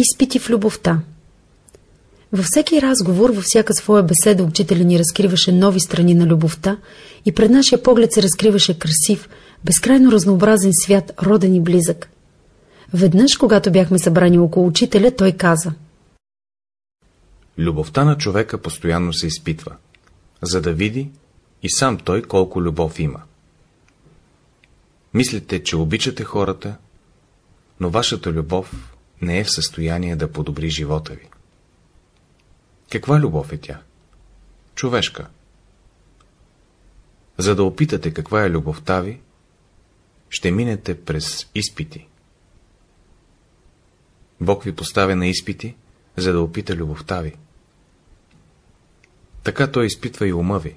Изпити в любовта Във всеки разговор, във всяка своя беседа учителя ни разкриваше нови страни на любовта и пред нашия поглед се разкриваше красив, безкрайно разнообразен свят, роден и близък. Веднъж, когато бяхме събрани около учителя, той каза Любовта на човека постоянно се изпитва, за да види и сам той колко любов има. Мислите, че обичате хората, но вашата любов не е в състояние да подобри живота ви. Каква любов е тя? Човешка. За да опитате каква е любовта ви, ще минете през изпити. Бог ви поставя на изпити, за да опита любовта ви. Така той изпитва и ума ви.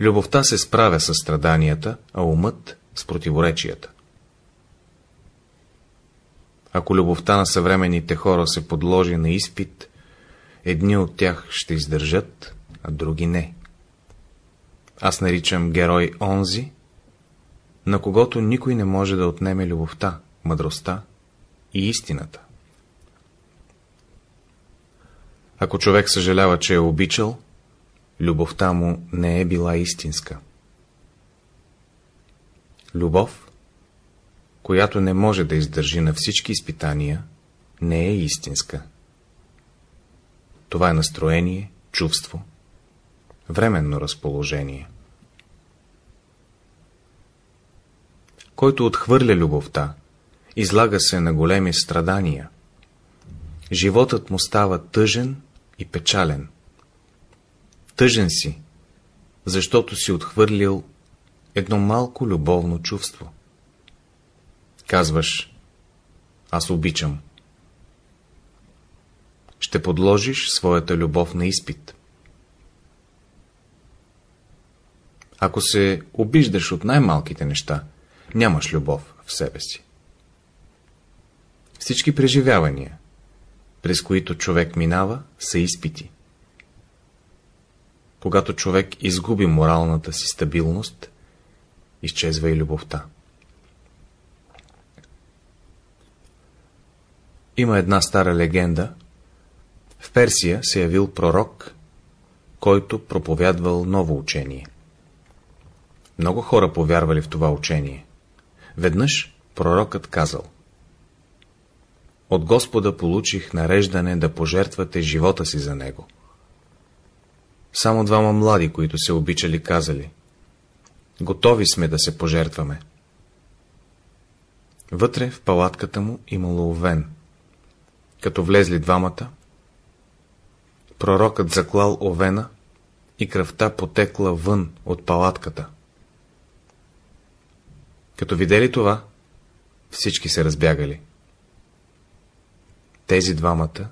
Любовта се справя с страданията, а умът с противоречията. Ако любовта на съвременните хора се подложи на изпит, едни от тях ще издържат, а други не. Аз наричам герой онзи, на когото никой не може да отнеме любовта, мъдростта и истината. Ако човек съжалява, че е обичал, любовта му не е била истинска. Любов, която не може да издържи на всички изпитания, не е истинска. Това е настроение, чувство, временно разположение. Който отхвърля любовта, излага се на големи страдания. Животът му става тъжен и печален. Тъжен си, защото си отхвърлил едно малко любовно чувство. Казваш, аз обичам. Ще подложиш своята любов на изпит. Ако се обиждаш от най-малките неща, нямаш любов в себе си. Всички преживявания, през които човек минава, са изпити. Когато човек изгуби моралната си стабилност, изчезва и любовта. Има една стара легенда. В Персия се явил пророк, който проповядвал ново учение. Много хора повярвали в това учение. Веднъж пророкът казал От Господа получих нареждане да пожертвате живота си за него. Само двама млади, които се обичали, казали Готови сме да се пожертваме. Вътре в палатката му имало овен. Като влезли двамата, пророкът заклал овена и кръвта потекла вън от палатката. Като видели това, всички се разбягали. Тези двамата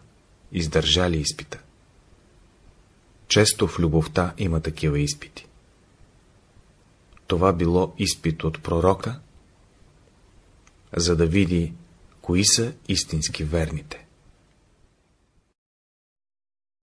издържали изпита. Често в любовта има такива изпити. Това било изпит от пророка, за да види, кои са истински верните.